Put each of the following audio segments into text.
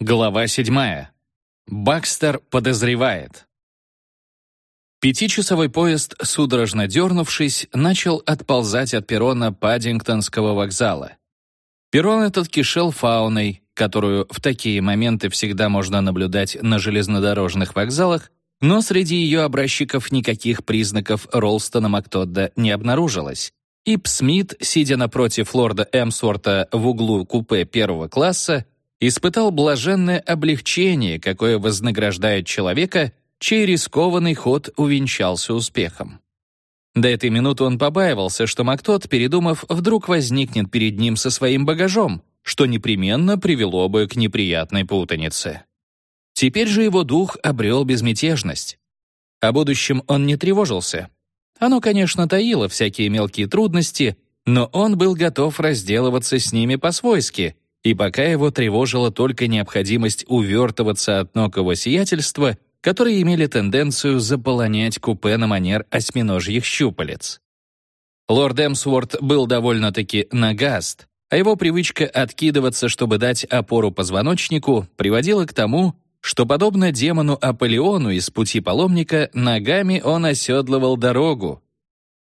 Глава 7. Бакстер подозревает. Пятичасовой поезд, судорожно дернувшись, начал отползать от перрона Паддингтонского вокзала. Перрон этот кишел фауной, которую в такие моменты всегда можно наблюдать на железнодорожных вокзалах, но среди ее образчиков никаких признаков Ролстона Мактодда не обнаружилось. Ип Смит, сидя напротив лорда Эмсворта в углу купе первого класса, испытал блаженное облегчение, какое вознаграждает человека, чей рискованный ход увенчался успехом. До этой минуты он побаивался, что Мактот, передумав, вдруг возникнет перед ним со своим багажом, что непременно привело бы к неприятной путанице. Теперь же его дух обрел безмятежность. О будущем он не тревожился. Оно, конечно, таило всякие мелкие трудности, но он был готов разделываться с ними по-свойски — и пока его тревожила только необходимость увертываться от ног его сиятельства, которые имели тенденцию заполонять купе на манер осьминожьих щупалец. Лорд Эмсворт был довольно-таки нагаст, а его привычка откидываться, чтобы дать опору позвоночнику, приводила к тому, что, подобно демону Аполеону из «Пути паломника», ногами он оседлывал дорогу.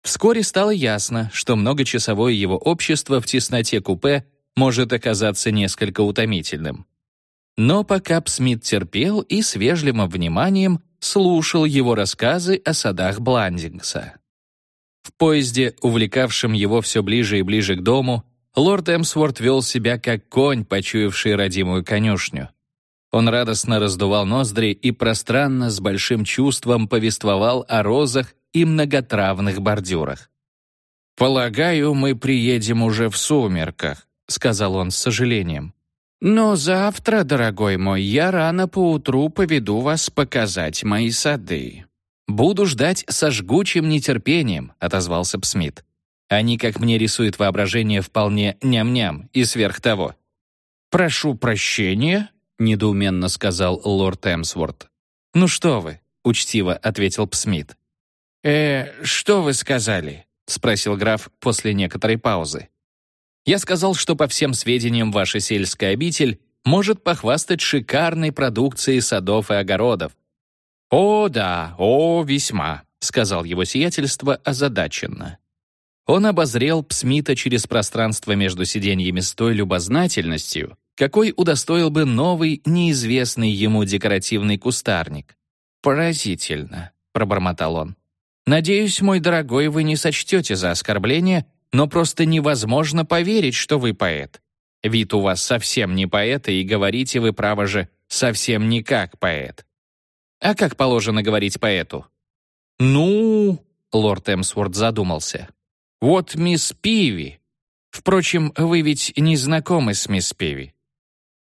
Вскоре стало ясно, что многочасовое его общество в тесноте купе может оказаться несколько утомительным. Но пока Псмит терпел и с вежливым вниманием слушал его рассказы о садах Бландингса. В поезде, увлекавшем его все ближе и ближе к дому, лорд Эмсворт вел себя как конь, почуявший родимую конюшню. Он радостно раздувал ноздри и пространно с большим чувством повествовал о розах и многотравных бордюрах. «Полагаю, мы приедем уже в сумерках», — сказал он с сожалением. «Но завтра, дорогой мой, я рано поутру поведу вас показать мои сады». «Буду ждать со жгучим нетерпением», — отозвался Псмит. «Они, как мне рисует воображение, вполне ням-ням и сверх того». «Прошу прощения», — недоуменно сказал лорд Эмсворт. «Ну что вы», — учтиво ответил Псмит. «Э, что вы сказали?» — спросил граф после некоторой паузы. Я сказал, что по всем сведениям ваша сельская обитель может похвастать шикарной продукцией садов и огородов. «О, да, о, весьма», — сказал его сиятельство озадаченно. Он обозрел Псмита через пространство между сиденьями с той любознательностью, какой удостоил бы новый, неизвестный ему декоративный кустарник. «Поразительно», — пробормотал он. «Надеюсь, мой дорогой, вы не сочтете за оскорбление, но просто невозможно поверить, что вы поэт. Вид у вас совсем не поэта, и говорите вы, право же, совсем не как поэт. А как положено говорить поэту? Ну, лорд Эмсворт задумался. Вот мисс Пиви. Впрочем, вы ведь не знакомы с мисс Пиви.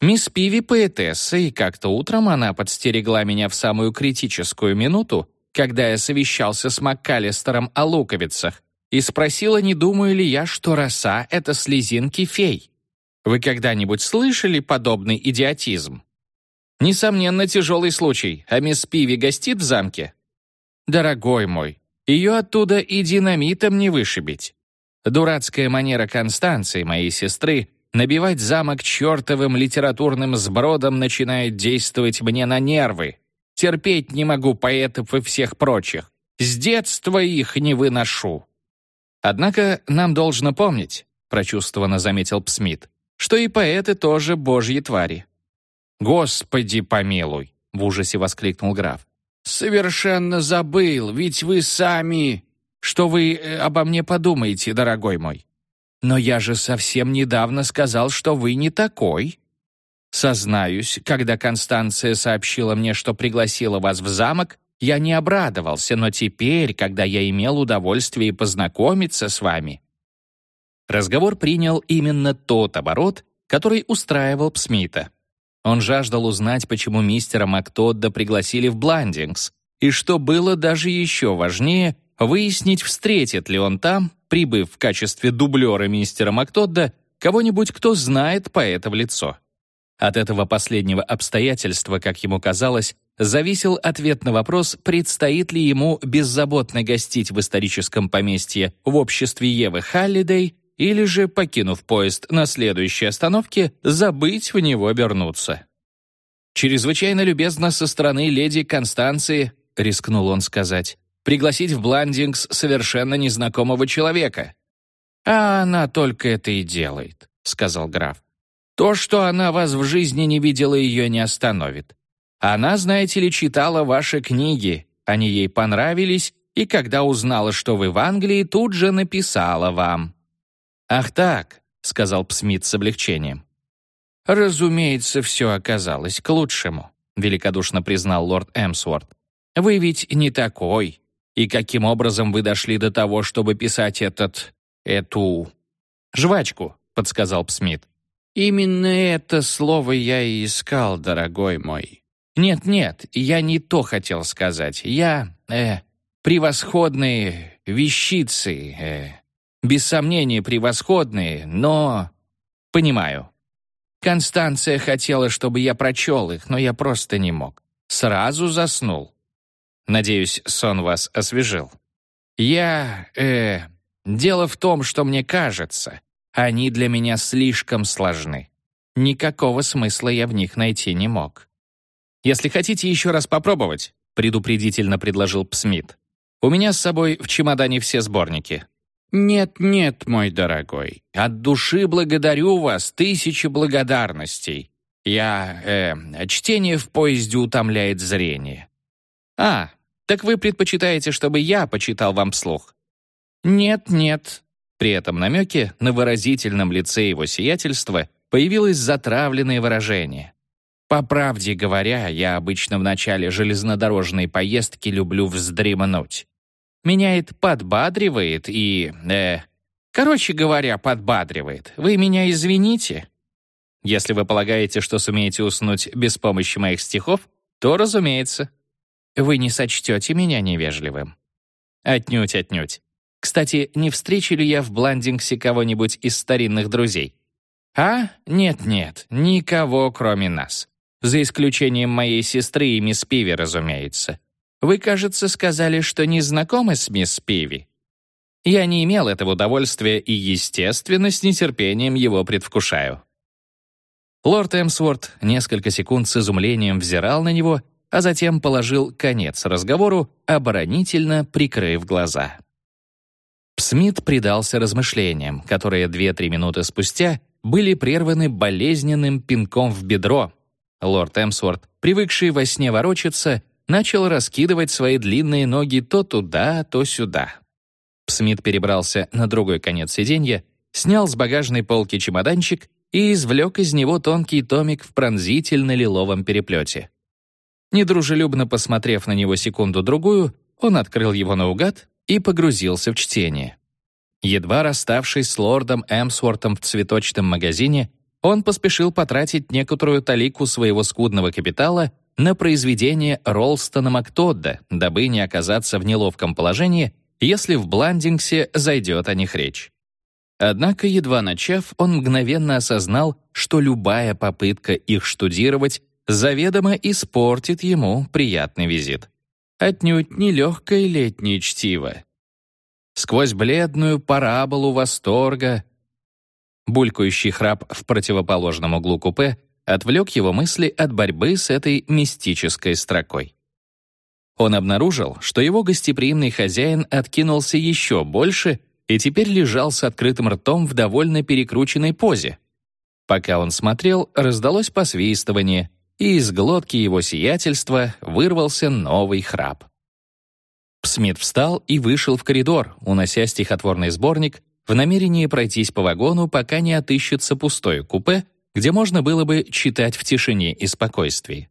Мисс Пиви поэтесса, и как-то утром она подстерегла меня в самую критическую минуту, когда я совещался с МакКаллистером о луковицах, и спросила, не думаю ли я, что роса — это слезинки фей. Вы когда-нибудь слышали подобный идиотизм? Несомненно, тяжелый случай, а мисс Пиви гостит в замке? Дорогой мой, ее оттуда и динамитом не вышибить. Дурацкая манера Констанции, моей сестры, набивать замок чертовым литературным сбродом начинает действовать мне на нервы. Терпеть не могу поэтов и всех прочих. С детства их не выношу. Однако нам должно помнить, прочувствованно заметил Псмит, что и поэты тоже божьи твари. «Господи помилуй!» — в ужасе воскликнул граф. «Совершенно забыл, ведь вы сами...» «Что вы э, обо мне подумаете, дорогой мой?» «Но я же совсем недавно сказал, что вы не такой». Сознаюсь, когда Констанция сообщила мне, что пригласила вас в замок, я не обрадовался, но теперь, когда я имел удовольствие познакомиться с вами...» Разговор принял именно тот оборот, который устраивал Псмита. Он жаждал узнать, почему мистера Мактодда пригласили в Бландингс, и что было даже еще важнее, выяснить, встретит ли он там, прибыв в качестве дублера мистера Мактодда, кого-нибудь, кто знает поэта в лицо. От этого последнего обстоятельства, как ему казалось, зависел ответ на вопрос, предстоит ли ему беззаботно гостить в историческом поместье в обществе Евы Халлидей или же, покинув поезд на следующей остановке, забыть в него вернуться. Чрезвычайно любезно со стороны леди Констанции, рискнул он сказать, пригласить в Бландингс совершенно незнакомого человека. «А она только это и делает», — сказал граф. «То, что она вас в жизни не видела, ее не остановит. Она, знаете ли, читала ваши книги, они ей понравились, и когда узнала, что вы в Англии, тут же написала вам». «Ах так», — сказал Псмит с облегчением. «Разумеется, все оказалось к лучшему», — великодушно признал лорд Эмсворт. «Вы ведь не такой. И каким образом вы дошли до того, чтобы писать этот... эту... жвачку?» — подсказал Псмит. «Именно это слово я и искал, дорогой мой. Нет-нет, я не то хотел сказать. Я... э... превосходные вещицы, э... без сомнения превосходные, но... понимаю». Констанция хотела, чтобы я прочел их, но я просто не мог. Сразу заснул. Надеюсь, сон вас освежил. Я, э, дело в том, что мне кажется, они для меня слишком сложны. Никакого смысла я в них найти не мог. Если хотите еще раз попробовать, предупредительно предложил Псмит. У меня с собой в чемодане все сборники. «Нет-нет, мой дорогой, от души благодарю вас, тысячи благодарностей. Я... Э, чтение в поезде утомляет зрение». «А, так вы предпочитаете, чтобы я почитал вам вслух?» «Нет-нет». При этом намеке на выразительном лице его сиятельства появилось затравленное выражение. «По правде говоря, я обычно в начале железнодорожной поездки люблю вздремнуть. Меня это подбадривает и... Э, короче говоря, подбадривает. Вы меня извините? Если вы полагаете, что сумеете уснуть без помощи моих стихов, то, разумеется. Вы не сочтете меня невежливым. Отнюдь, отнюдь. Кстати, не встречу ли я в Бландингсе кого-нибудь из старинных друзей? А? Нет-нет, никого, кроме нас. За исключением моей сестры и мисс Пиви, разумеется. Вы, кажется, сказали, что не знакомы с мисс Пиви. Я не имел этого удовольствия и, естественно, с нетерпением его предвкушаю. Лорд Эмсворт несколько секунд с изумлением взирал на него, а затем положил конец разговору, оборонительно прикрыв глаза. Смит предался размышлениям, которые две-три минуты спустя были прерваны болезненным пинком в бедро. Лорд Эмсворт, привыкший во сне ворочаться, начал раскидывать свои длинные ноги то туда, то сюда. Смит перебрался на другой конец сиденья, снял с багажной полки чемоданчик и извлек из него тонкий томик в пронзительно-лиловом переплете. Недружелюбно посмотрев на него секунду-другую, он открыл его наугад и погрузился в чтение. Едва расставшись с лордом Эмсвортом в цветочном магазине, он поспешил потратить некоторую талику своего скудного капитала на произведение Ролстона Мактодда, дабы не оказаться в неловком положении, если в Бландингсе зайдет о них речь. Однако, едва начав, он мгновенно осознал, что любая попытка их штудировать заведомо испортит ему приятный визит. Отнюдь не легкое летнее чтиво. Сквозь бледную параболу восторга Булькающий храп в противоположном углу купе отвлек его мысли от борьбы с этой мистической строкой. Он обнаружил, что его гостеприимный хозяин откинулся еще больше и теперь лежал с открытым ртом в довольно перекрученной позе. Пока он смотрел, раздалось посвистывание, и из глотки его сиятельства вырвался новый храп. Смит встал и вышел в коридор, унося стихотворный сборник, в намерении пройтись по вагону, пока не отыщется пустое купе, где можно было бы читать в тишине и спокойствии.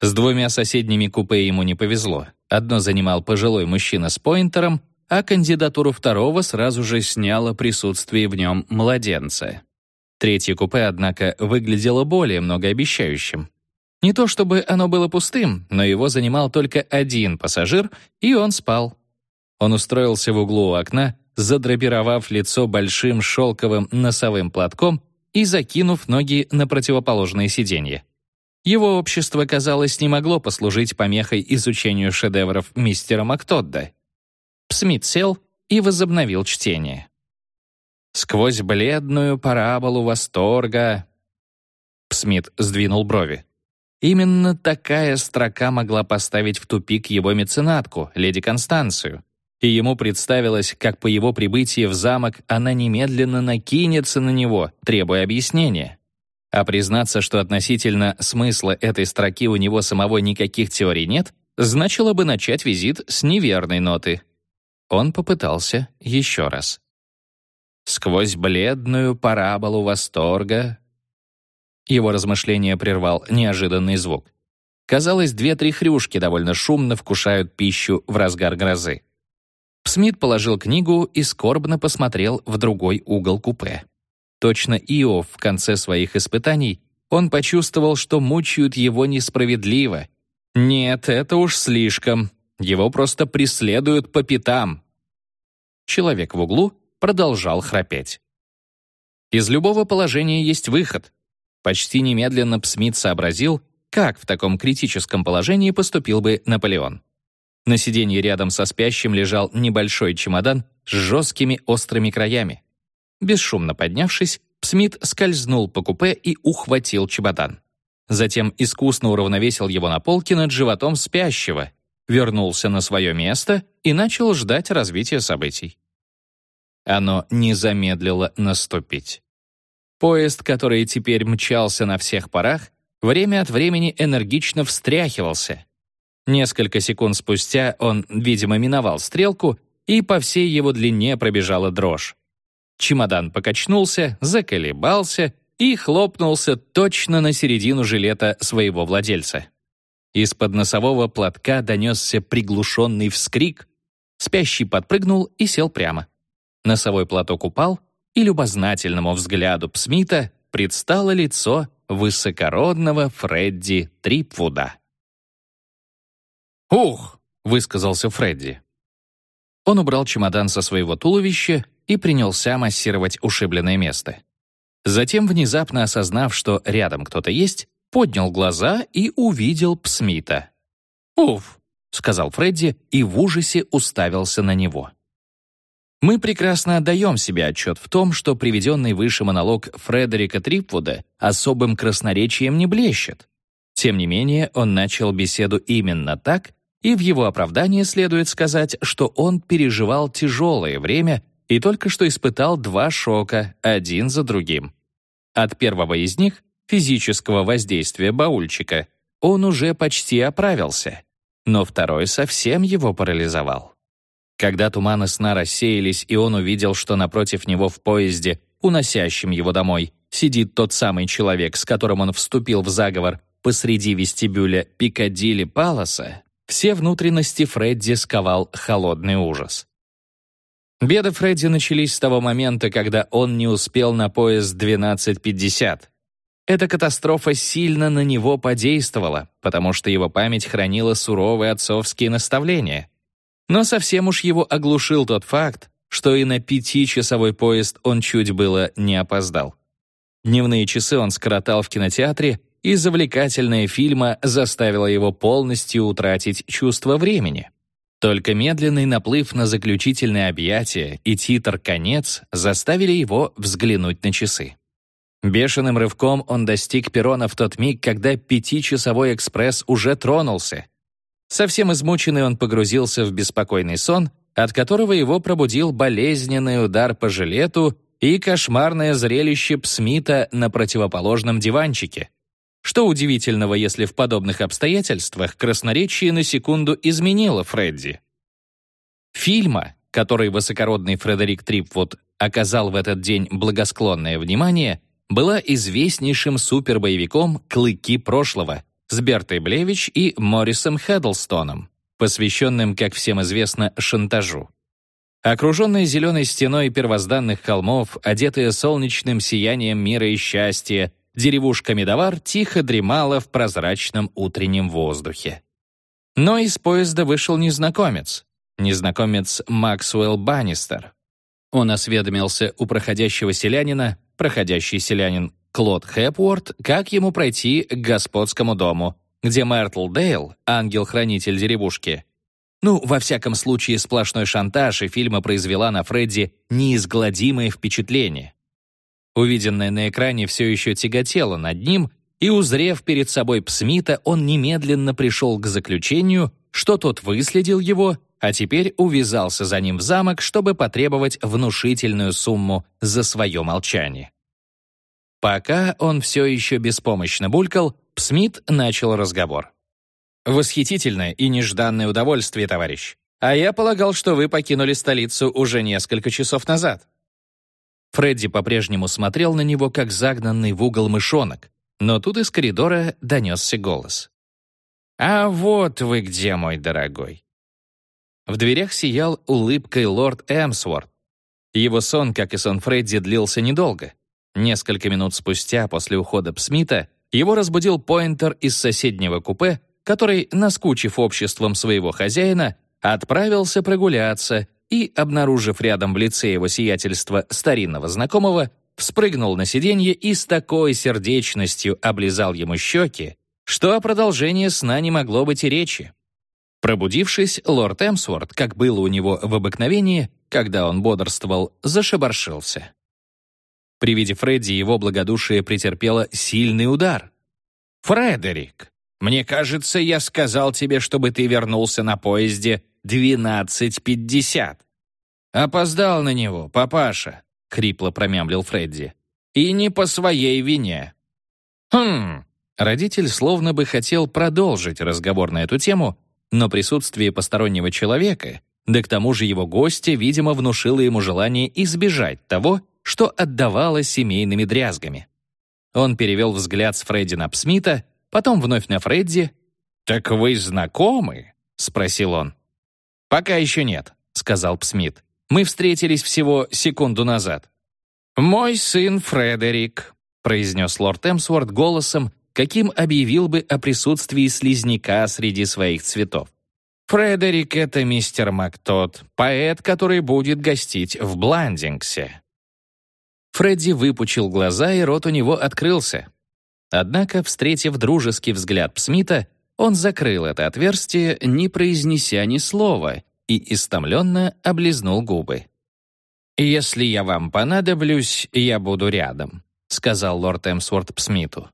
С двумя соседними купе ему не повезло. Одно занимал пожилой мужчина с поинтером, а кандидатуру второго сразу же сняло присутствие в нем младенца. Третье купе, однако, выглядело более многообещающим. Не то чтобы оно было пустым, но его занимал только один пассажир, и он спал. Он устроился в углу у окна, задрапировав лицо большим шелковым носовым платком и закинув ноги на противоположное сиденье. Его общество, казалось, не могло послужить помехой изучению шедевров мистера Мактодда. Смит сел и возобновил чтение. Сквозь бледную параболу восторга... Смит сдвинул брови. Именно такая строка могла поставить в тупик его меценатку, леди Констанцию. И ему представилось, как по его прибытии в замок она немедленно накинется на него, требуя объяснения. А признаться, что относительно смысла этой строки у него самого никаких теорий нет, значило бы начать визит с неверной ноты. Он попытался еще раз. Сквозь бледную параболу восторга его размышления прервал неожиданный звук. Казалось, две-три хрюшки довольно шумно вкушают пищу в разгар грозы. Смит положил книгу и скорбно посмотрел в другой угол купе. Точно Иов в конце своих испытаний он почувствовал, что мучают его несправедливо. Нет, это уж слишком. Его просто преследуют по пятам. Человек в углу продолжал храпеть. Из любого положения есть выход. Почти немедленно Псмит сообразил, как в таком критическом положении поступил бы Наполеон. На сиденье рядом со спящим лежал небольшой чемодан с жесткими острыми краями. Бесшумно поднявшись, Псмит скользнул по купе и ухватил чемодан. Затем искусно уравновесил его на полке над животом спящего, вернулся на свое место и начал ждать развития событий. Оно не замедлило наступить. Поезд, который теперь мчался на всех парах, время от времени энергично встряхивался. Несколько секунд спустя он, видимо, миновал стрелку, и по всей его длине пробежала дрожь. Чемодан покачнулся, заколебался и хлопнулся точно на середину жилета своего владельца. Из-под носового платка донесся приглушенный вскрик. Спящий подпрыгнул и сел прямо. Носовой платок упал, и любознательному взгляду Псмита предстало лицо высокородного Фредди Трипвуда. «Ух!» — высказался Фредди. Он убрал чемодан со своего туловища и принялся массировать ушибленное место. Затем, внезапно осознав, что рядом кто-то есть, поднял глаза и увидел Псмита. «Уф!» — сказал Фредди и в ужасе уставился на него. Мы прекрасно отдаем себе отчет в том, что приведенный выше монолог Фредерика Трипвуда особым красноречием не блещет. Тем не менее, он начал беседу именно так, и в его оправдании следует сказать, что он переживал тяжелое время и только что испытал два шока, один за другим. От первого из них, физического воздействия баульчика, он уже почти оправился, но второй совсем его парализовал. Когда туманы сна рассеялись, и он увидел, что напротив него в поезде, уносящем его домой, сидит тот самый человек, с которым он вступил в заговор посреди вестибюля Пикадилли Паласа, все внутренности Фредди сковал холодный ужас. Беды Фредди начались с того момента, когда он не успел на поезд 12.50. Эта катастрофа сильно на него подействовала, потому что его память хранила суровые отцовские наставления. Но совсем уж его оглушил тот факт, что и на пятичасовой поезд он чуть было не опоздал. Дневные часы он скоротал в кинотеатре, и завлекательная фильма заставила его полностью утратить чувство времени. Только медленный наплыв на заключительное объятие и титр «Конец» заставили его взглянуть на часы. Бешеным рывком он достиг перрона в тот миг, когда пятичасовой экспресс уже тронулся, Совсем измученный он погрузился в беспокойный сон, от которого его пробудил болезненный удар по жилету и кошмарное зрелище Псмита на противоположном диванчике. Что удивительного, если в подобных обстоятельствах красноречие на секунду изменило Фредди? Фильма, который высокородный Фредерик Трипвуд оказал в этот день благосклонное внимание, была известнейшим супербоевиком «Клыки прошлого», с Бертой Блевич и Моррисом Хеддлстоном, посвященным, как всем известно, шантажу. Окруженная зеленой стеной первозданных холмов, одетая солнечным сиянием мира и счастья, деревушка Медовар тихо дремала в прозрачном утреннем воздухе. Но из поезда вышел незнакомец. Незнакомец Максвелл Баннистер. Он осведомился у проходящего селянина, проходящий селянин Клод Хэпворд, как ему пройти к господскому дому, где Мертл Дейл, ангел-хранитель деревушки. Ну, во всяком случае, сплошной шантаж и фильма произвела на Фредди неизгладимое впечатление. Увиденное на экране все еще тяготело над ним, и, узрев перед собой Псмита, он немедленно пришел к заключению, что тот выследил его, а теперь увязался за ним в замок, чтобы потребовать внушительную сумму за свое молчание. Пока он все еще беспомощно булькал, Псмит начал разговор. «Восхитительное и нежданное удовольствие, товарищ. А я полагал, что вы покинули столицу уже несколько часов назад». Фредди по-прежнему смотрел на него, как загнанный в угол мышонок, но тут из коридора донесся голос. «А вот вы где, мой дорогой!» В дверях сиял улыбкой лорд Эмсворт. Его сон, как и сон Фредди, длился недолго. Несколько минут спустя, после ухода Псмита, его разбудил Пойнтер из соседнего купе, который, наскучив обществом своего хозяина, отправился прогуляться и, обнаружив рядом в лице его сиятельства старинного знакомого, вспрыгнул на сиденье и с такой сердечностью облизал ему щеки, что о продолжении сна не могло быть и речи. Пробудившись, лорд Эмсворт, как было у него в обыкновении, когда он бодрствовал, зашебаршился. При виде Фредди его благодушие претерпело сильный удар. «Фредерик, мне кажется, я сказал тебе, чтобы ты вернулся на поезде 12.50». «Опоздал на него, папаша», — хрипло промямлил Фредди. «И не по своей вине». «Хм...» Родитель словно бы хотел продолжить разговор на эту тему, но присутствие постороннего человека, да к тому же его гостя, видимо, внушило ему желание избежать того, что отдавало семейными дрязгами. Он перевел взгляд с Фредди на Псмита, потом вновь на Фредди. «Так вы знакомы?» — спросил он. «Пока еще нет», — сказал Псмит. Мы встретились всего секунду назад». «Мой сын Фредерик», — произнес лорд Эмсворт голосом, каким объявил бы о присутствии слизняка среди своих цветов. «Фредерик — это мистер Мактот, поэт, который будет гостить в Бландингсе». Фредди выпучил глаза, и рот у него открылся. Однако, встретив дружеский взгляд Псмита, он закрыл это отверстие, не произнеся ни слова, и истомленно облизнул губы. «Если я вам понадоблюсь, я буду рядом», — сказал лорд Эмсворт Смиту.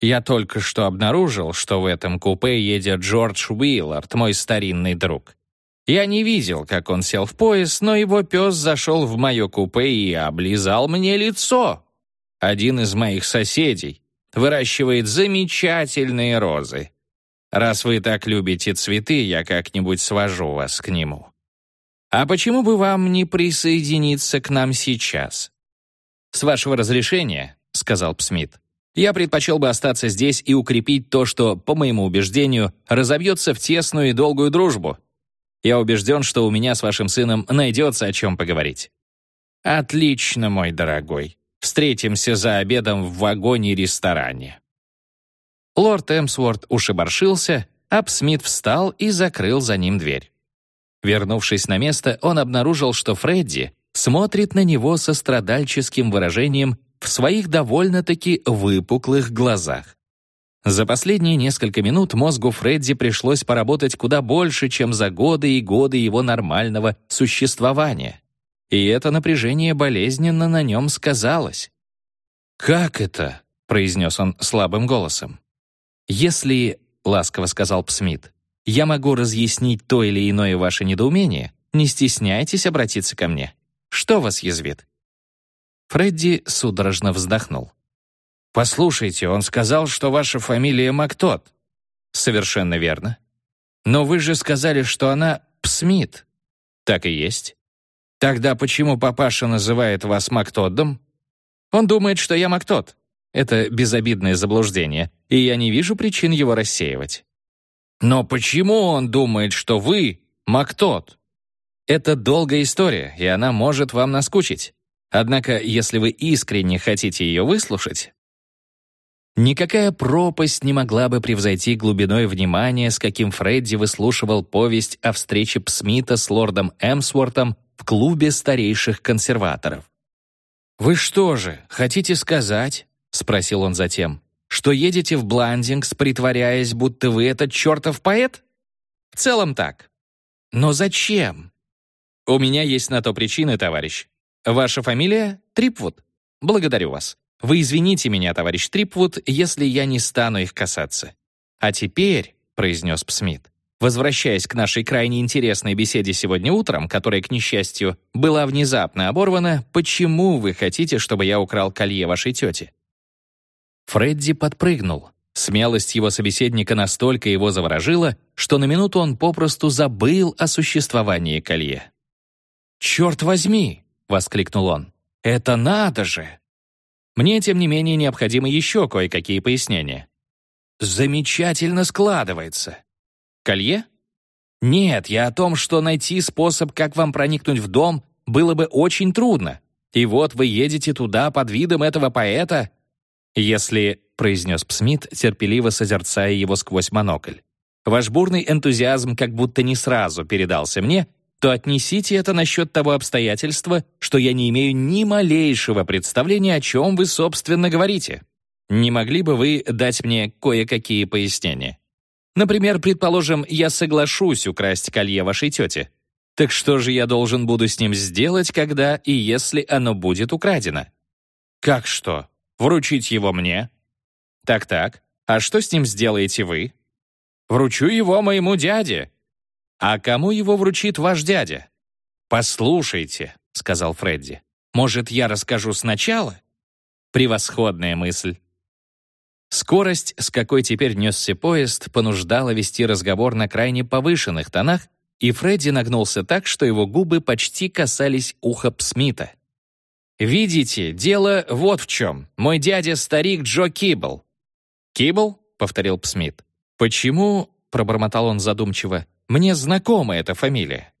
«Я только что обнаружил, что в этом купе едет Джордж Уиллард, мой старинный друг. Я не видел, как он сел в поезд, но его пес зашел в мое купе и облизал мне лицо. Один из моих соседей выращивает замечательные розы. Раз вы так любите цветы, я как-нибудь свожу вас к нему. А почему бы вам не присоединиться к нам сейчас? С вашего разрешения, сказал Псмит, я предпочел бы остаться здесь и укрепить то, что, по моему убеждению, разобьется в тесную и долгую дружбу. Я убежден, что у меня с вашим сыном найдется о чем поговорить. Отлично, мой дорогой. Встретимся за обедом в вагоне-ресторане. Лорд Эмсворт ушибаршился, а Псмит встал и закрыл за ним дверь. Вернувшись на место, он обнаружил, что Фредди смотрит на него со страдальческим выражением в своих довольно-таки выпуклых глазах. За последние несколько минут мозгу Фредди пришлось поработать куда больше, чем за годы и годы его нормального существования. И это напряжение болезненно на нем сказалось. «Как это?» — произнес он слабым голосом. «Если, — ласково сказал Псмит, — я могу разъяснить то или иное ваше недоумение, не стесняйтесь обратиться ко мне. Что вас язвит?» Фредди судорожно вздохнул. «Послушайте, он сказал, что ваша фамилия Мактот». «Совершенно верно. Но вы же сказали, что она Псмит». «Так и есть». «Тогда почему папаша называет вас Мактодом?» «Он думает, что я Мактот. Это безобидное заблуждение, и я не вижу причин его рассеивать. Но почему он думает, что вы — Мактот? Это долгая история, и она может вам наскучить. Однако, если вы искренне хотите ее выслушать, Никакая пропасть не могла бы превзойти глубиной внимания, с каким Фредди выслушивал повесть о встрече Псмита с лордом Эмсвортом в клубе старейших консерваторов. «Вы что же, хотите сказать, — спросил он затем, — «что едете в Бландингс, притворяясь, будто вы этот чертов поэт?» «В целом так. Но зачем?» «У меня есть на то причины, товарищ. Ваша фамилия — Трипвуд. Благодарю вас. Вы извините меня, товарищ Трипвуд, если я не стану их касаться. А теперь, — произнес Псмит, возвращаясь к нашей крайне интересной беседе сегодня утром, которая, к несчастью, была внезапно оборвана, почему вы хотите, чтобы я украл колье вашей тети? Фредди подпрыгнул. Смелость его собеседника настолько его заворожила, что на минуту он попросту забыл о существовании колье. «Черт возьми!» — воскликнул он. «Это надо же!» Мне, тем не менее, необходимы еще кое-какие пояснения. Замечательно складывается. Колье? Нет, я о том, что найти способ, как вам проникнуть в дом, было бы очень трудно. И вот вы едете туда под видом этого поэта. Если, — произнес Псмит, терпеливо созерцая его сквозь монокль, ваш бурный энтузиазм как будто не сразу передался мне, то отнесите это насчет того обстоятельства, что я не имею ни малейшего представления, о чем вы, собственно, говорите. Не могли бы вы дать мне кое-какие пояснения? Например, предположим, я соглашусь украсть колье вашей тети. Так что же я должен буду с ним сделать, когда и если оно будет украдено? Как что? Вручить его мне? Так-так. А что с ним сделаете вы? Вручу его моему дяде, «А кому его вручит ваш дядя?» «Послушайте», — сказал Фредди. «Может, я расскажу сначала?» Превосходная мысль. Скорость, с какой теперь несся поезд, понуждала вести разговор на крайне повышенных тонах, и Фредди нагнулся так, что его губы почти касались уха Псмита. «Видите, дело вот в чем. Мой дядя — старик Джо Кибл». «Кибл?» — повторил Псмит. «Почему?» — пробормотал он задумчиво. Мне знакома эта фамилия».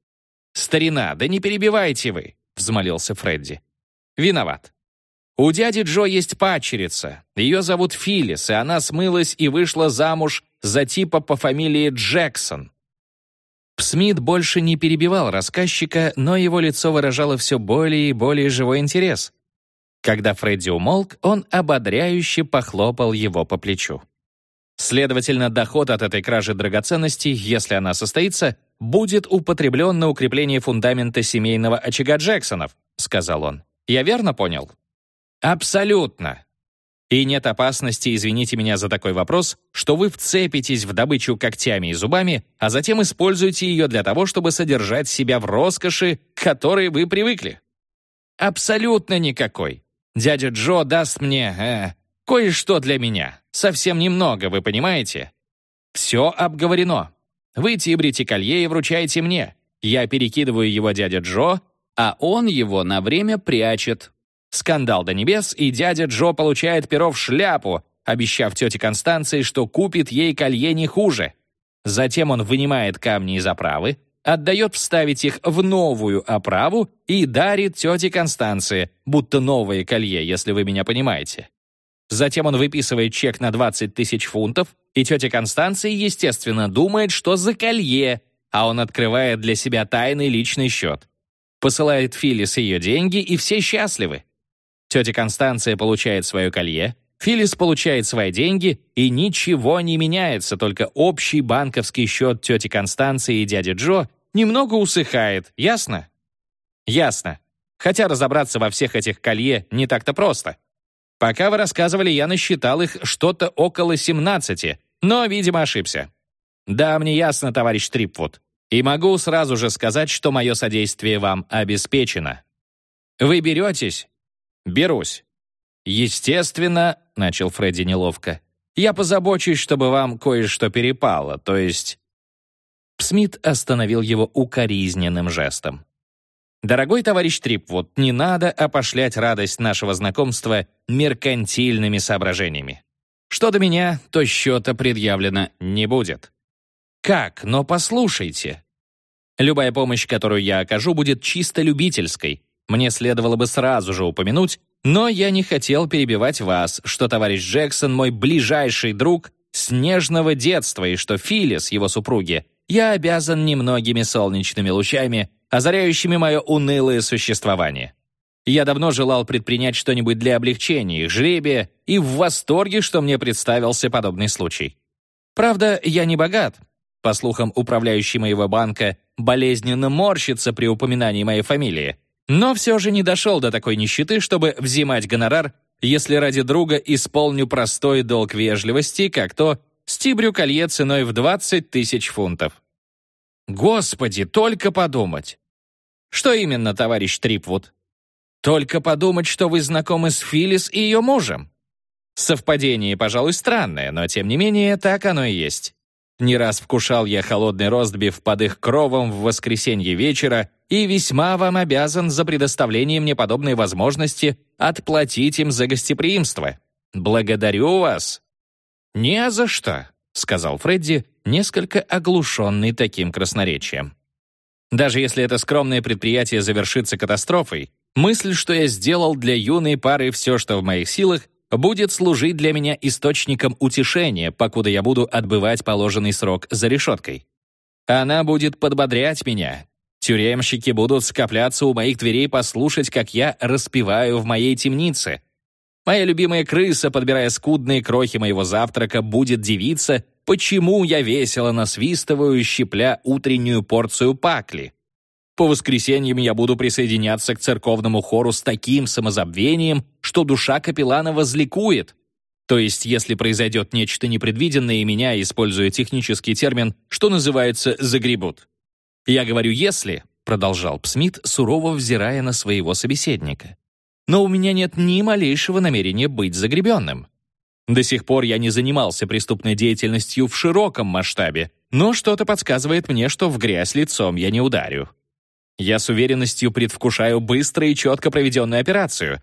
«Старина, да не перебивайте вы», — взмолился Фредди. «Виноват. У дяди Джо есть падчерица. Ее зовут Филлис, и она смылась и вышла замуж за типа по фамилии Джексон». Смит больше не перебивал рассказчика, но его лицо выражало все более и более живой интерес. Когда Фредди умолк, он ободряюще похлопал его по плечу. Следовательно, доход от этой кражи драгоценностей, если она состоится, будет употреблен на укрепление фундамента семейного очага Джексонов, сказал он. Я верно понял? Абсолютно. И нет опасности, извините меня за такой вопрос, что вы вцепитесь в добычу когтями и зубами, а затем используете ее для того, чтобы содержать себя в роскоши, к которой вы привыкли. Абсолютно никакой. Дядя Джо даст мне, э, Кое-что для меня. Совсем немного, вы понимаете? Все обговорено. Вы тибрите колье и вручаете мне. Я перекидываю его дядя Джо, а он его на время прячет. Скандал до небес, и дядя Джо получает перо в шляпу, обещав тете Констанции, что купит ей колье не хуже. Затем он вынимает камни из оправы, отдает вставить их в новую оправу и дарит тете Констанции, будто новое колье, если вы меня понимаете. Затем он выписывает чек на 20 тысяч фунтов, и тетя Констанция, естественно, думает, что за колье, а он открывает для себя тайный личный счет. Посылает Филлис ее деньги, и все счастливы. Тетя Констанция получает свое колье, Филлис получает свои деньги, и ничего не меняется, только общий банковский счет тети Констанции и дяди Джо немного усыхает, ясно? Ясно. Хотя разобраться во всех этих колье не так-то просто. Пока вы рассказывали, я насчитал их что-то около 17, но, видимо, ошибся. Да, мне ясно, товарищ Трипвуд. И могу сразу же сказать, что мое содействие вам обеспечено. Вы беретесь? Берусь. Естественно, начал Фредди неловко. Я позабочусь, чтобы вам кое-что перепало, то есть... Смит остановил его укоризненным жестом. Дорогой товарищ Трипвуд, не надо опошлять радость нашего знакомства меркантильными соображениями. Что до меня, то счета предъявлено не будет. Как? Но послушайте. Любая помощь, которую я окажу, будет чисто любительской. Мне следовало бы сразу же упомянуть, но я не хотел перебивать вас, что товарищ Джексон мой ближайший друг с нежного детства и что Филлис, его супруги, я обязан немногими солнечными лучами, озаряющими мое унылое существование. Я давно желал предпринять что-нибудь для облегчения их жребия и в восторге, что мне представился подобный случай. Правда, я не богат. По слухам, управляющий моего банка болезненно морщится при упоминании моей фамилии, но все же не дошел до такой нищеты, чтобы взимать гонорар если ради друга исполню простой долг вежливости, как то стибрю колье ценой в 20 тысяч фунтов. Господи, только подумать! Что именно, товарищ Трипвуд? Только подумать, что вы знакомы с Филлис и ее мужем. Совпадение, пожалуй, странное, но тем не менее так оно и есть. Не раз вкушал я холодный ростбиф под их кровом в воскресенье вечера и весьма вам обязан за предоставление мне подобной возможности отплатить им за гостеприимство. Благодарю вас». «Не за что», — сказал Фредди, несколько оглушенный таким красноречием. «Даже если это скромное предприятие завершится катастрофой, мысль, что я сделал для юной пары все, что в моих силах, будет служить для меня источником утешения, покуда я буду отбывать положенный срок за решеткой. Она будет подбодрять меня. Тюремщики будут скопляться у моих дверей послушать, как я распеваю в моей темнице. Моя любимая крыса, подбирая скудные крохи моего завтрака, будет дивиться, почему я весело насвистываю, щепля утреннюю порцию пакли. По воскресеньям я буду присоединяться к церковному хору с таким самозабвением, что душа капеллана возликует. То есть, если произойдет нечто непредвиденное, и меня, используя технический термин, что называется «загребут». Я говорю «если», — продолжал Псмит, сурово взирая на своего собеседника. «Но у меня нет ни малейшего намерения быть загребенным. До сих пор я не занимался преступной деятельностью в широком масштабе, но что-то подсказывает мне, что в грязь лицом я не ударю. Я с уверенностью предвкушаю быстро и четко проведенную операцию.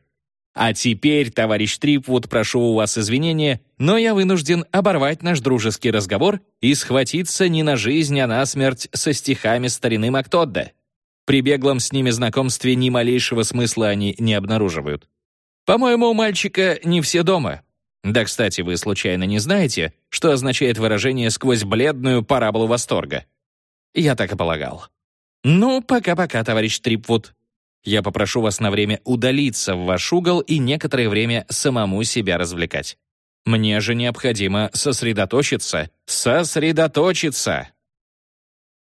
А теперь, товарищ Трипвуд, прошу у вас извинения, но я вынужден оборвать наш дружеский разговор и схватиться не на жизнь, а на смерть со стихами старины Мактодда. При беглом с ними знакомстве ни малейшего смысла они не обнаруживают. По-моему, у мальчика не все дома. Да, кстати, вы случайно не знаете, что означает выражение «сквозь бледную параболу восторга»? Я так и полагал. «Ну, пока-пока, товарищ Трипвуд. Я попрошу вас на время удалиться в ваш угол и некоторое время самому себя развлекать. Мне же необходимо сосредоточиться. Сосредоточиться!»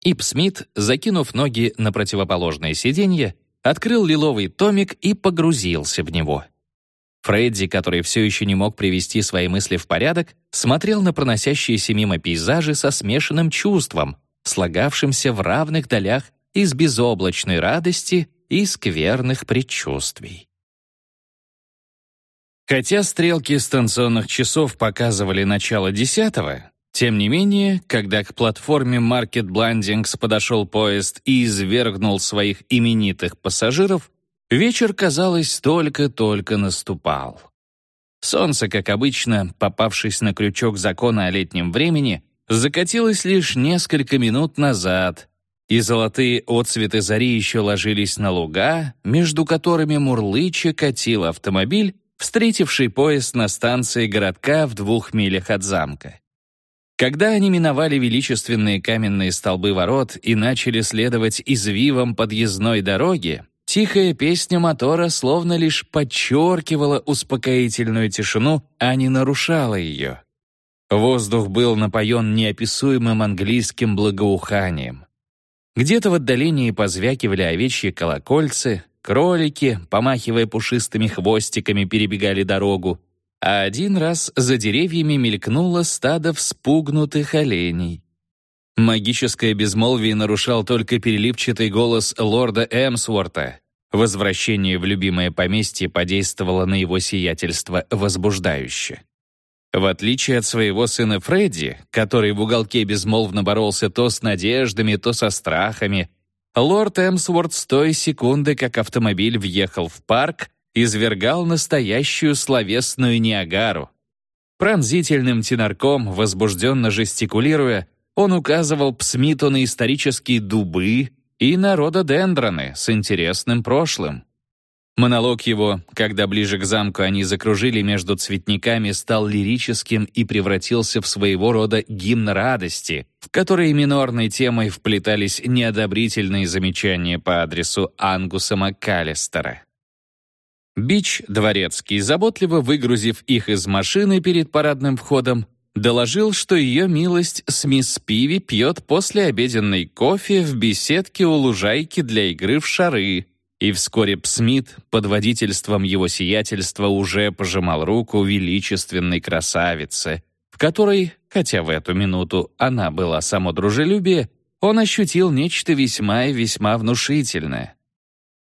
Ип Смит, закинув ноги на противоположное сиденье, открыл лиловый томик и погрузился в него. Фредди, который все еще не мог привести свои мысли в порядок, смотрел на проносящиеся мимо пейзажи со смешанным чувством, слагавшимся в равных долях из безоблачной радости и скверных предчувствий. Хотя стрелки станционных часов показывали начало десятого, тем не менее, когда к платформе Market Blandings подошел поезд и извергнул своих именитых пассажиров, вечер, казалось, только-только наступал. Солнце, как обычно, попавшись на крючок закона о летнем времени, закатилось лишь несколько минут назад, и золотые отцветы зари еще ложились на луга, между которыми мурлыча катил автомобиль, встретивший поезд на станции городка в двух милях от замка. Когда они миновали величественные каменные столбы ворот и начали следовать извивам подъездной дороги, тихая песня мотора словно лишь подчеркивала успокоительную тишину, а не нарушала ее. Воздух был напоен неописуемым английским благоуханием. Где-то в отдалении позвякивали овечьи колокольцы, кролики, помахивая пушистыми хвостиками, перебегали дорогу, а один раз за деревьями мелькнуло стадо вспугнутых оленей. Магическое безмолвие нарушал только переливчатый голос лорда Эмсворта. Возвращение в любимое поместье подействовало на его сиятельство возбуждающе. В отличие от своего сына Фредди, который в уголке безмолвно боролся то с надеждами, то со страхами, лорд Эмсворт с той секунды, как автомобиль въехал в парк, извергал настоящую словесную Ниагару. Пронзительным тенарком, возбужденно жестикулируя, он указывал Псмиту на исторические дубы и на рододендроны с интересным прошлым. Монолог его, когда ближе к замку они закружили между цветниками, стал лирическим и превратился в своего рода гимн радости, в который минорной темой вплетались неодобрительные замечания по адресу Ангуса МакКаллистера. Бич Дворецкий, заботливо выгрузив их из машины перед парадным входом, доложил, что ее милость с мисс Пиви пьет послеобеденный кофе в беседке у лужайки для игры в шары — и вскоре Псмит под водительством его сиятельства уже пожимал руку величественной красавице, в которой, хотя в эту минуту она была само дружелюбие, он ощутил нечто весьма и весьма внушительное.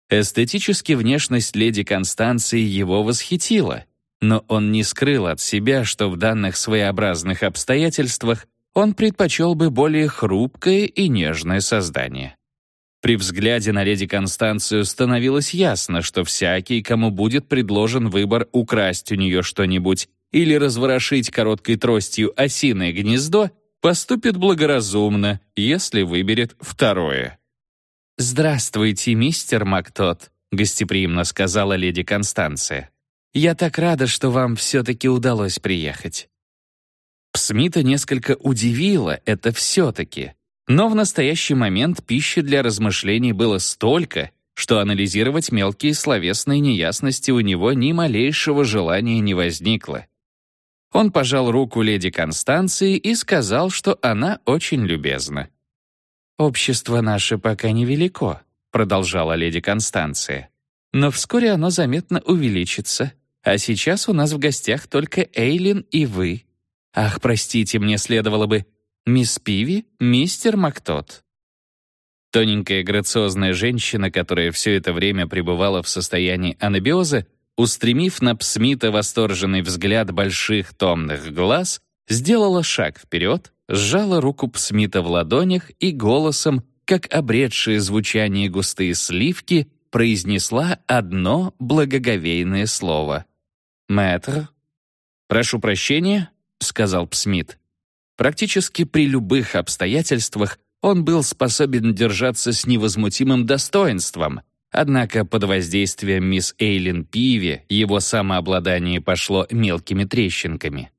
Эстетически внешность леди Констанции его восхитила, но он не скрыл от себя, что в данных своеобразных обстоятельствах он предпочел бы более хрупкое и нежное создание. При взгляде на леди Констанцию становилось ясно, что всякий, кому будет предложен выбор украсть у нее что-нибудь или разворошить короткой тростью осиное гнездо, поступит благоразумно, если выберет второе. «Здравствуйте, мистер Мактот», — гостеприимно сказала леди Констанция. «Я так рада, что вам все-таки удалось приехать». Псмита несколько удивило это все-таки, но в настоящий момент пищи для размышлений было столько, что анализировать мелкие словесные неясности у него ни малейшего желания не возникло. Он пожал руку леди Констанции и сказал, что она очень любезна. «Общество наше пока невелико», — продолжала леди Констанция. «Но вскоре оно заметно увеличится, а сейчас у нас в гостях только Эйлин и вы. Ах, простите, мне следовало бы мисс Пиви, мистер Мактот». Тоненькая грациозная женщина, которая все это время пребывала в состоянии анабиоза, устремив на Псмита восторженный взгляд больших томных глаз, сделала шаг вперед, сжала руку Псмита в ладонях и голосом, как обретшие звучание густые сливки, произнесла одно благоговейное слово. «Мэтр». «Прошу прощения», — сказал Псмит. Практически при любых обстоятельствах он был способен держаться с невозмутимым достоинством, Однако под воздействием мисс Эйлин Пиви его самообладание пошло мелкими трещинками.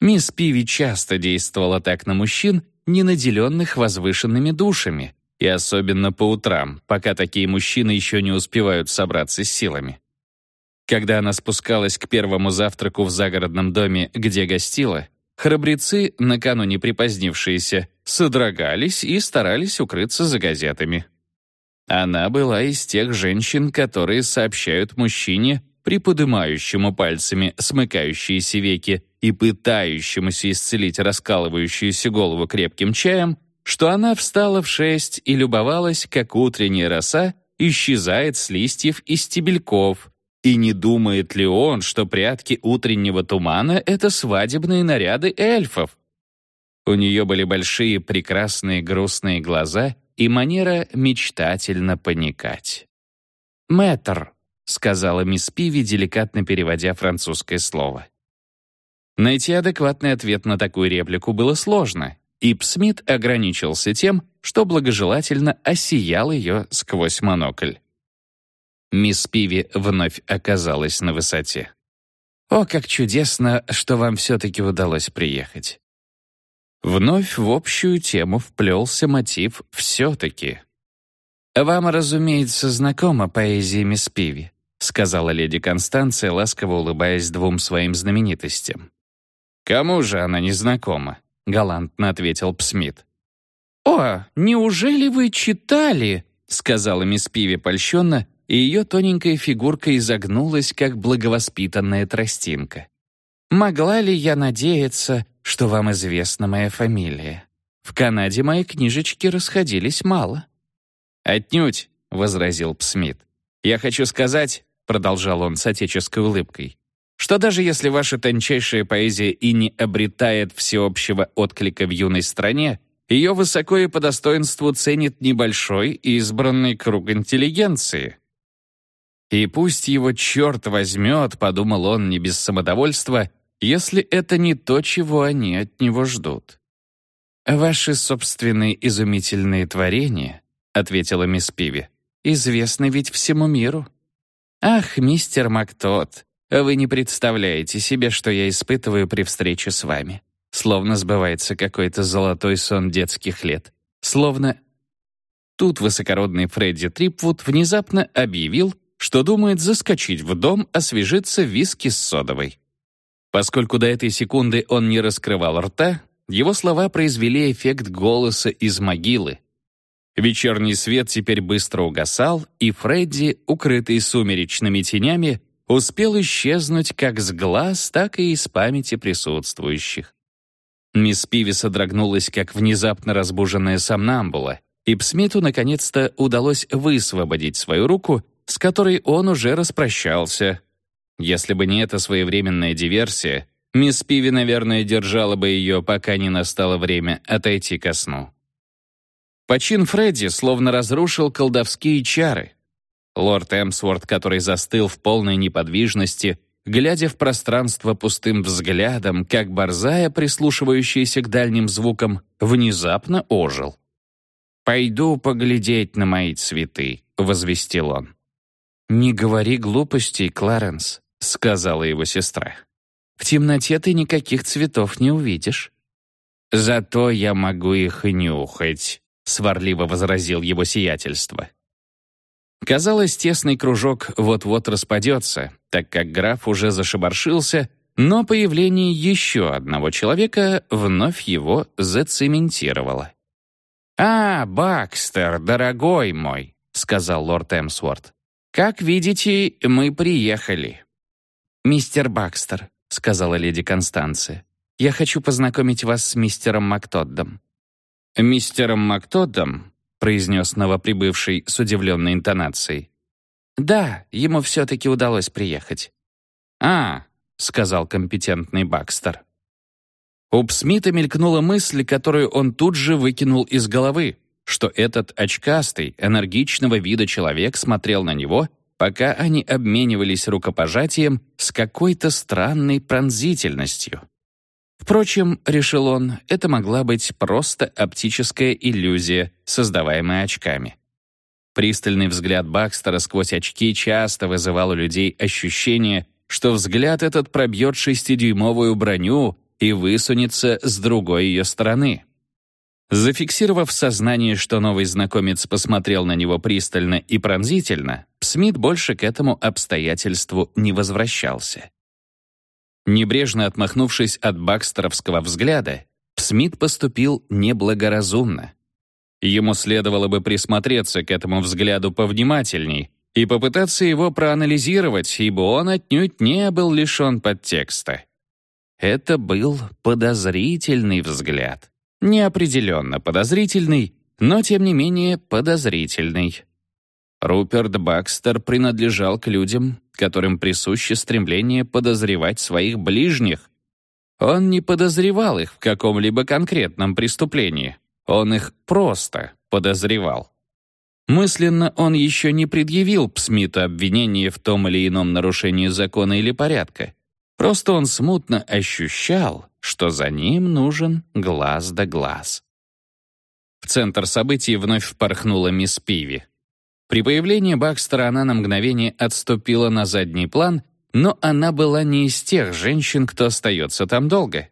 Мисс Пиви часто действовала так на мужчин, не наделенных возвышенными душами, и особенно по утрам, пока такие мужчины еще не успевают собраться с силами. Когда она спускалась к первому завтраку в загородном доме, где гостила, храбрецы, накануне припозднившиеся, содрогались и старались укрыться за газетами. Она была из тех женщин, которые сообщают мужчине, приподымающему пальцами смыкающиеся веки и пытающемуся исцелить раскалывающуюся голову крепким чаем, что она встала в шесть и любовалась, как утренняя роса исчезает с листьев и стебельков, и не думает ли он, что прятки утреннего тумана — это свадебные наряды эльфов? У нее были большие прекрасные грустные глаза — и манера мечтательно паникать. «Мэтр», — сказала мисс Пиви, деликатно переводя французское слово. Найти адекватный ответ на такую реплику было сложно, и Псмит ограничился тем, что благожелательно осиял ее сквозь монокль. Мисс Пиви вновь оказалась на высоте. «О, как чудесно, что вам все-таки удалось приехать. Вновь в общую тему вплелся мотив «все-таки». «Вам, разумеется, знакома поэзия мисс Пиви», сказала леди Констанция, ласково улыбаясь двум своим знаменитостям. «Кому же она не знакома?» — галантно ответил Псмит. «О, неужели вы читали?» — сказала мисс Пиви польщенно, и ее тоненькая фигурка изогнулась, как благовоспитанная тростинка. «Могла ли я надеяться, что вам известна моя фамилия. В Канаде мои книжечки расходились мало». «Отнюдь», — возразил Псмит. «Я хочу сказать», — продолжал он с отеческой улыбкой, «что даже если ваша тончайшая поэзия и не обретает всеобщего отклика в юной стране, ее высоко и по достоинству ценит небольшой и избранный круг интеллигенции». «И пусть его черт возьмет», — подумал он не без самодовольства, если это не то, чего они от него ждут. «Ваши собственные изумительные творения», — ответила мисс Пиви, «известны ведь всему миру». «Ах, мистер Мактот, вы не представляете себе, что я испытываю при встрече с вами. Словно сбывается какой-то золотой сон детских лет. Словно...» Тут высокородный Фредди Трипвуд внезапно объявил, что думает заскочить в дом освежиться виски с содовой. Поскольку до этой секунды он не раскрывал рта, его слова произвели эффект голоса из могилы. Вечерний свет теперь быстро угасал, и Фредди, укрытый сумеречными тенями, успел исчезнуть как с глаз, так и из памяти присутствующих. Мисс Пиви содрогнулась, как внезапно разбуженная сомнамбула, и Псмиту наконец-то удалось высвободить свою руку, с которой он уже распрощался. Если бы не эта своевременная диверсия, мисс Пиви, наверное, держала бы ее, пока не настало время отойти ко сну. Почин Фредди словно разрушил колдовские чары. Лорд Эмсворт, который застыл в полной неподвижности, глядя в пространство пустым взглядом, как борзая, прислушивающаяся к дальним звукам, внезапно ожил. «Пойду поглядеть на мои цветы», — возвестил он. «Не говори глупостей, Кларенс», — сказала его сестра. «В темноте ты никаких цветов не увидишь». «Зато я могу их нюхать», — сварливо возразил его сиятельство. Казалось, тесный кружок вот-вот распадется, так как граф уже зашибаршился, но появление еще одного человека вновь его зацементировало. «А, Бакстер, дорогой мой», — сказал лорд Эмсворт. «Как видите, мы приехали». «Мистер Бакстер», — сказала леди Констанция, «я хочу познакомить вас с мистером Мактоддом». «Мистером Мактоддом?» — произнес новоприбывший с удивленной интонацией. «Да, ему все-таки удалось приехать». «А», — сказал компетентный Бакстер. У Псмита мелькнула мысль, которую он тут же выкинул из головы, что этот очкастый, энергичного вида человек смотрел на него, пока они обменивались рукопожатием с какой-то странной пронзительностью. Впрочем, решил он, это могла быть просто оптическая иллюзия, создаваемая очками. Пристальный взгляд Бакстера сквозь очки часто вызывал у людей ощущение, что взгляд этот пробьет шестидюймовую броню и высунется с другой ее стороны. Зафиксировав сознание, что новый знакомец посмотрел на него пристально и пронзительно, Смит больше к этому обстоятельству не возвращался. Небрежно отмахнувшись от бакстеровского взгляда, Смит поступил неблагоразумно. Ему следовало бы присмотреться к этому взгляду повнимательней и попытаться его проанализировать, ибо он отнюдь не был лишен подтекста. Это был подозрительный взгляд. Неопределенно подозрительный, но тем не менее подозрительный. Руперт Бакстер принадлежал к людям, которым присуще стремление подозревать своих ближних. Он не подозревал их в каком-либо конкретном преступлении. Он их просто подозревал. Мысленно он еще не предъявил Псмиту обвинение в том или ином нарушении закона или порядка. Просто он смутно ощущал, что за ним нужен глаз да глаз. В центр событий вновь впорхнула мисс Пиви. При появлении Бакстера она на мгновение отступила на задний план, но она была не из тех женщин, кто остается там долго.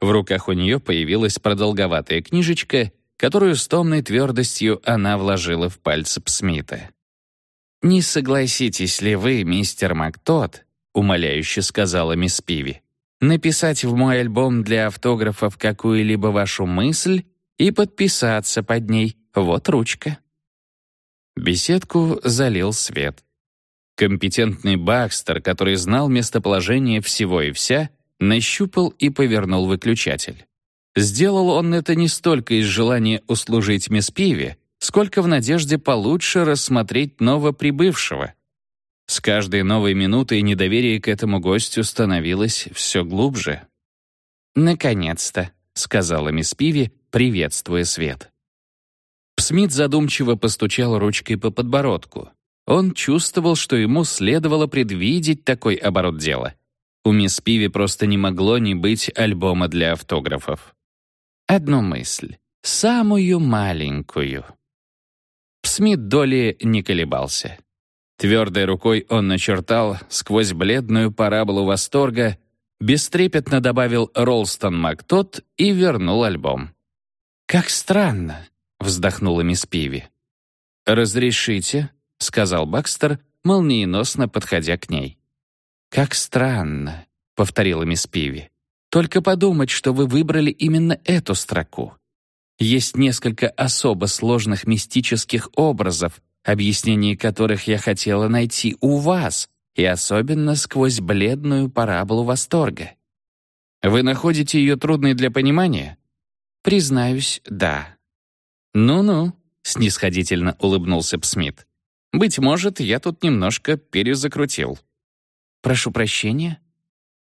В руках у нее появилась продолговатая книжечка, которую с томной твердостью она вложила в пальцы Псмита. «Не согласитесь ли вы, мистер Мактот, — умоляюще сказала мисс Пиви, «написать в мой альбом для автографов какую-либо вашу мысль и подписаться под ней. Вот ручка». Беседку залил свет. Компетентный Бакстер, который знал местоположение всего и вся, нащупал и повернул выключатель. Сделал он это не столько из желания услужить мисс Пиви, сколько в надежде получше рассмотреть новоприбывшего. С каждой новой минутой недоверие к этому гостю становилось все глубже. «Наконец-то», — сказала мисс Пиви, приветствуя свет. Смит задумчиво постучал ручкой по подбородку. Он чувствовал, что ему следовало предвидеть такой оборот дела. У мисс Пиви просто не могло не быть альбома для автографов. Одну мысль. Самую маленькую. Смит доли не колебался. Твердой рукой он начертал сквозь бледную параболу восторга, бестрепетно добавил «Ролстон Мактот» и вернул альбом. «Как странно вздохнула мисс Пиви. «Разрешите», — сказал Бакстер, молниеносно подходя к ней. «Как странно», — повторила мисс Пиви. «Только подумать, что вы выбрали именно эту строку. Есть несколько особо сложных мистических образов, объяснение которых я хотела найти у вас, и особенно сквозь бледную параболу восторга. Вы находите ее трудной для понимания? Признаюсь, да. Ну-ну, снисходительно улыбнулся Псмит. Быть может, я тут немножко перезакрутил. Прошу прощения?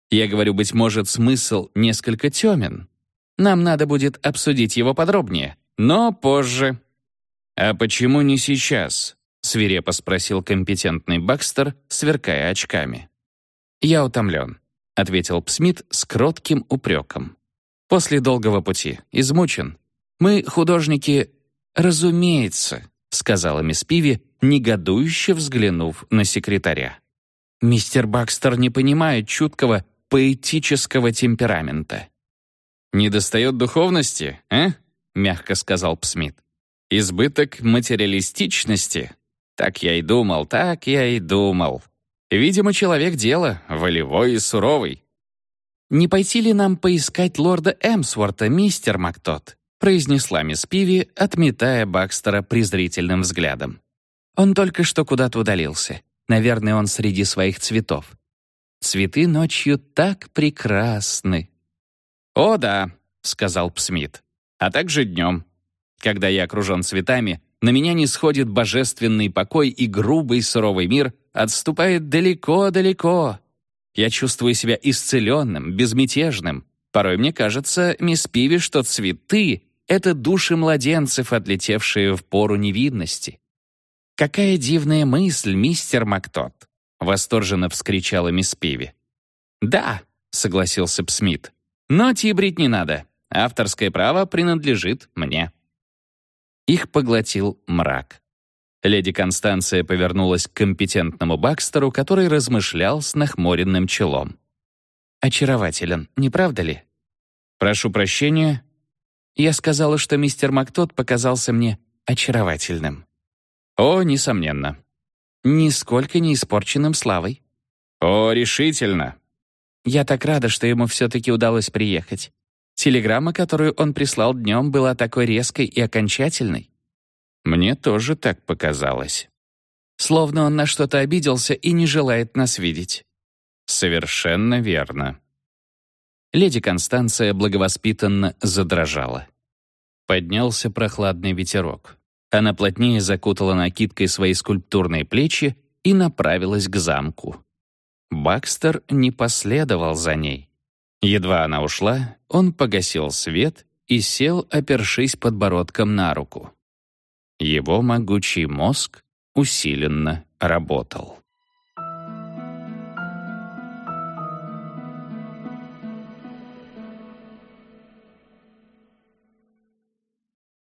Я говорю, быть может, смысл несколько тёмен. Нам надо будет обсудить его подробнее, но позже. А почему не сейчас? свирепо спросил компетентный Бакстер, сверкая очками. Я утомлен, ответил Псмит с кротким упреком. После долгого пути, измучен. Мы, художники, разумеется, сказала мисс Пиви, негодующе взглянув на секретаря. Мистер Бакстер не понимает чуткого поэтического темперамента. «Недостает духовности, а?» — мягко сказал Псмит. «Избыток материалистичности? Так я и думал, так я и думал. Видимо, человек дела, волевой и суровый». «Не пойти ли нам поискать лорда Эмсворта, мистер Мактот?» произнесла мисс Пиви, отметая Бакстера презрительным взглядом. «Он только что куда-то удалился. Наверное, он среди своих цветов. Цветы ночью так прекрасны». «О, да», — сказал Псмит, — «а также днем. Когда я окружен цветами, на меня не сходит божественный покой, и грубый суровый мир отступает далеко-далеко. Я чувствую себя исцеленным, безмятежным. Порой мне кажется, мисс Пиви, что цветы — это души младенцев, отлетевшие в пору невидности. «Какая дивная мысль, мистер Мактот!» — восторженно вскричала мисс Пиви. «Да», — согласился Псмит, — «но тибрить не надо. Авторское право принадлежит мне». Их поглотил мрак. Леди Констанция повернулась к компетентному Бакстеру, который размышлял с нахмуренным челом. «Очарователен, не правда ли?» «Прошу прощения». Я сказала, что мистер Мактот показался мне очаровательным. «О, несомненно». «Нисколько не испорченным славой». «О, решительно». «Я так рада, что ему все-таки удалось приехать. Телеграмма, которую он прислал днем, была такой резкой и окончательной. Мне тоже так показалось. Словно он на что-то обиделся и не желает нас видеть. Совершенно верно. Леди Констанция благовоспитанно задрожала. Поднялся прохладный ветерок. Она плотнее закутала накидкой свои скульптурные плечи и направилась к замку. Бакстер не последовал за ней. Едва она ушла, он погасил свет и сел, опершись подбородком на руку. Его могучий мозг усиленно работал.